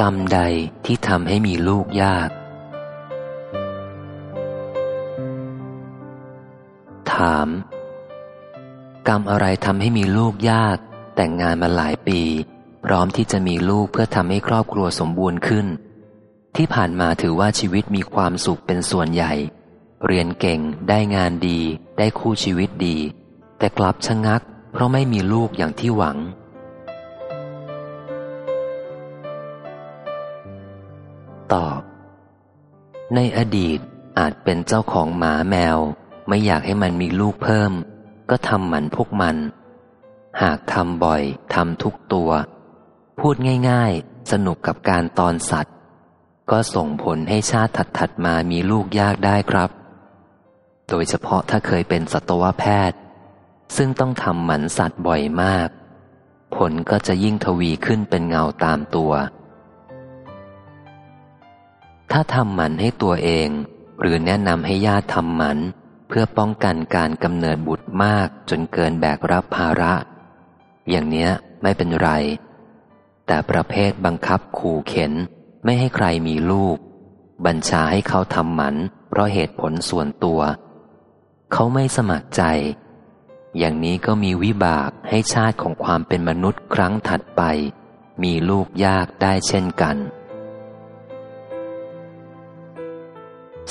กรรมใดที่ทำให้มีลูกยาก ถาม กรรมอะไรทำให้มีลูกยาก แต่งงานมาหลายปี พร้อมที่จะมีลูกเพื่อทำให้ครอบครัวสมบูรณ์ขึ้น ที่ผ่านมาถือว่าชีวิตมีความสุขเป็นส่วนใหญ่ เรียนเก่งได้งานดี ได้คู่ชีวิตดี แต่กลับชะงัก เพราะไม่มีลูกอย่างที่หวัง ตอบ ในอดีตอาจเป็นเจ้าของหมาแมว ไม่อยากให้มันมีลูกเพิ่ม ก็ทำหมันพวกมัน หากทำบ่อยทำทุกตัว พูดง่ายๆ สนุกกับการตอนสัตว์ ก็ส่งผลให้ชาติถัดๆมามีลูกยากได้ครับ โดยเฉพาะถ้าเคยเป็นสัตวแพทย์ ซึ่งต้องทำหมันสัตว์บ่อยมาก ผลก็จะยิ่งทวีขึ้นเป็นเงาตามตัว ถ้าทำหมันให้ตัวเอง หรือแนะนำให้ญาติทำหมัน เพื่อป้องกันการกำเนิดบุตรมากจนเกินแบกรับภาระ อย่างเนี้ยไม่เป็นไร แต่ประเภทบังคับขู่เข็นไม่ให้ใครมีลูก บัญชาให้เขาทำหมัน เพราะเหตุผลส่วนตัว เขาไม่สมัครใจ อย่างนี้ก็มีวิบากให้ชาติของความเป็นมนุษย์ครั้งถัดไป มีลูกยากได้เช่นกัน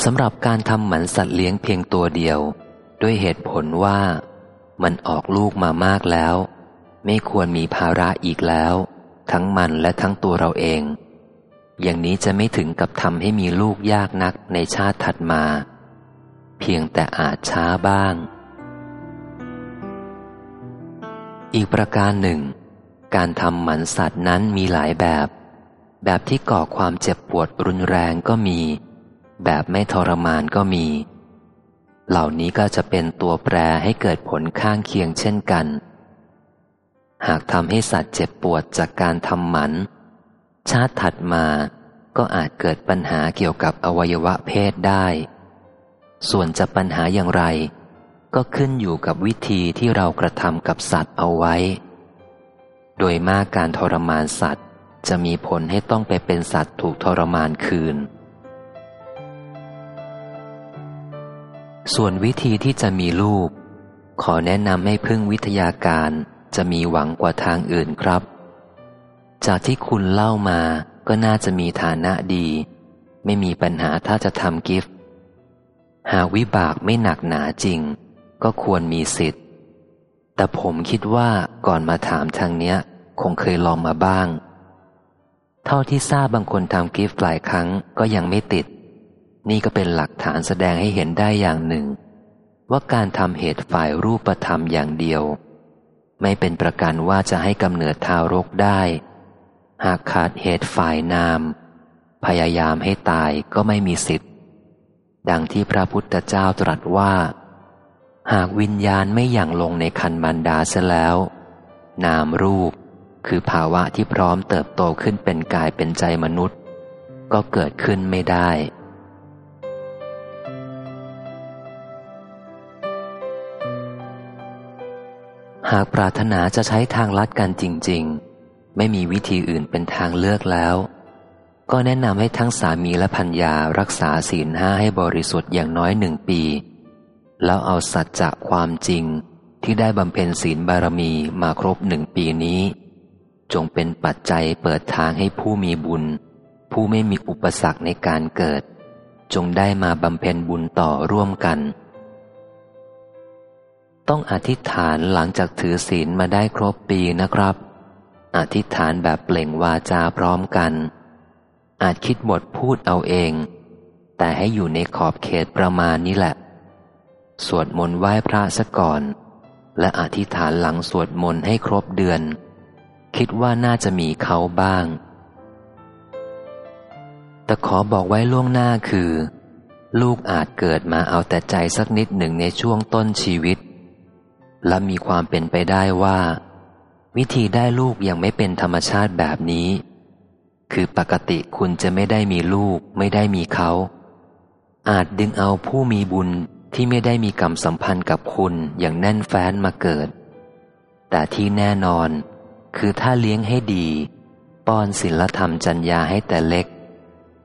สำหรับการทำหมันสัตว์เลี้ยงเพียงตัวเดียว ด้วยเหตุผลว่า มันออกลูกมามากแล้ว ไม่ควรมีภาระอีกแล้ว ทั้งมันและทั้งตัวเราเอง อย่างนี้จะไม่ถึงกับทำให้มีลูกยากนักในชาติถัดมา เพียงแต่อาจช้าบ้าง อีกประการหนึ่ง การทำหมันสัตว์นั้นมีหลายแบบ แบบที่ก่อความเจ็บปวดรุนแรงก็มี แบบไม่ทรมานก็มี เหล่านี้ก็จะเป็นตัวแปรให้เกิดผลข้างเคียงเช่นกัน หากทำให้สัตว์เจ็บปวดจากการทำหมัน ชาติถัดมาก็อาจเกิดปัญหาเกี่ยวกับอวัยวะเพศได้ ส่วนจะปัญหาอย่างไร ก็ขึ้นอยู่กับวิธีที่เรากระทำกับสัตว์เอาไว้ โดยมากการทรมานสัตว์จะมีผลให้ต้องไปเป็นสัตว์ถูกทรมานคืน ส่วนวิธีที่จะมีลูก ขอแนะนำให้พึ่งวิทยาการจะมีหวังกว่าทางอื่นครับ จากที่คุณเล่ามาก็น่าจะมีฐานะดี ไม่มีปัญหาถ้าจะทำกิฟต์หากวิบากไม่หนักหนาจริง ก็ควรมีสิทธิ์ แต่ผมคิดว่าก่อนมาถามทางเนี้ย คงเคยลองมาบ้าง เท่าที่ทราบบางคนทำกิฟต์หลายครั้งก็ยังไม่ติด นี่ก็เป็นหลักฐานแสดงให้เห็นได้อย่างหนึ่ง ว่าการทำเหตุฝ่ายรูปธรรมอย่างเดียว ไม่เป็นประกันว่าจะให้กำเนิดทารกได้ หากขาดเหตุฝ่ายนาม พยายามให้ตายก็ไม่มีสิทธิ์ ดังที่พระพุทธเจ้าตรัสว่า หากวิญญาณไม่อย่างลงในคันมันดาเสียแล้ว นามรูปคือภาวะที่พร้อมเติบโตขึ้นเป็นกายเป็นใจมนุษย์ ก็เกิดขึ้นไม่ได้ หากปรารถนาจะใช้ทางลัดกันจริง ๆ ไม่มีวิธีอื่นเป็นทางเลือกแล้ว ก็แนะนำให้ทั้งสามีและพัญญารักษาศีลห้าให้บริสุทธิ์อย่างน้อยหนึ่งปี แล้วเอาสัจจะความจริงที่ได้บำเพ็ญศีลบารมีมาครบหนึ่งปีนี้ จงเป็นปัจจัยเปิดทางให้ผู้มีบุญ ผู้ไม่มีอุปสรรคในการเกิด จงได้มาบำเพ็ญบุญต่อร่วมกัน ต้องอธิษฐานหลังจากถือศีลมาได้ครบปีนะครับ อธิษฐานแบบเปล่งวาจาพร้อมกัน อาจคิดบทพูดเอาเอง แต่ให้อยู่ในขอบเขตประมาณนี้แหละ สวดมนต์ไหว้พระซะก่อน และอธิษฐานหลังสวดมนต์ให้ครบเดือน คิดว่าน่าจะมีเขาบ้าง แต่ขอบอกไว้ล่วงหน้าคือ ลูกอาจเกิดมาเอาแต่ใจสักนิดหนึ่งในช่วงต้นชีวิต และมีความเป็นไปได้ว่า วิธีได้ลูกยังไม่เป็นธรรมชาติแบบนี้ คือปกติคุณจะไม่ได้มีลูกไม่ได้มีเขา อาจดึงเอาผู้มีบุญที่ไม่ได้มีกรรมสัมพันธ์กับคุณอย่างแน่นแฟ้นมาเกิด แต่ที่แน่นอน คือถ้าเลี้ยงให้ดีป้อนศีลธรรมจัญญาให้แต่เล็ก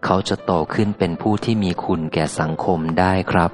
เขาจะโตขึ้นเป็นผู้ที่มีคุณแก่สังคมได้ครับ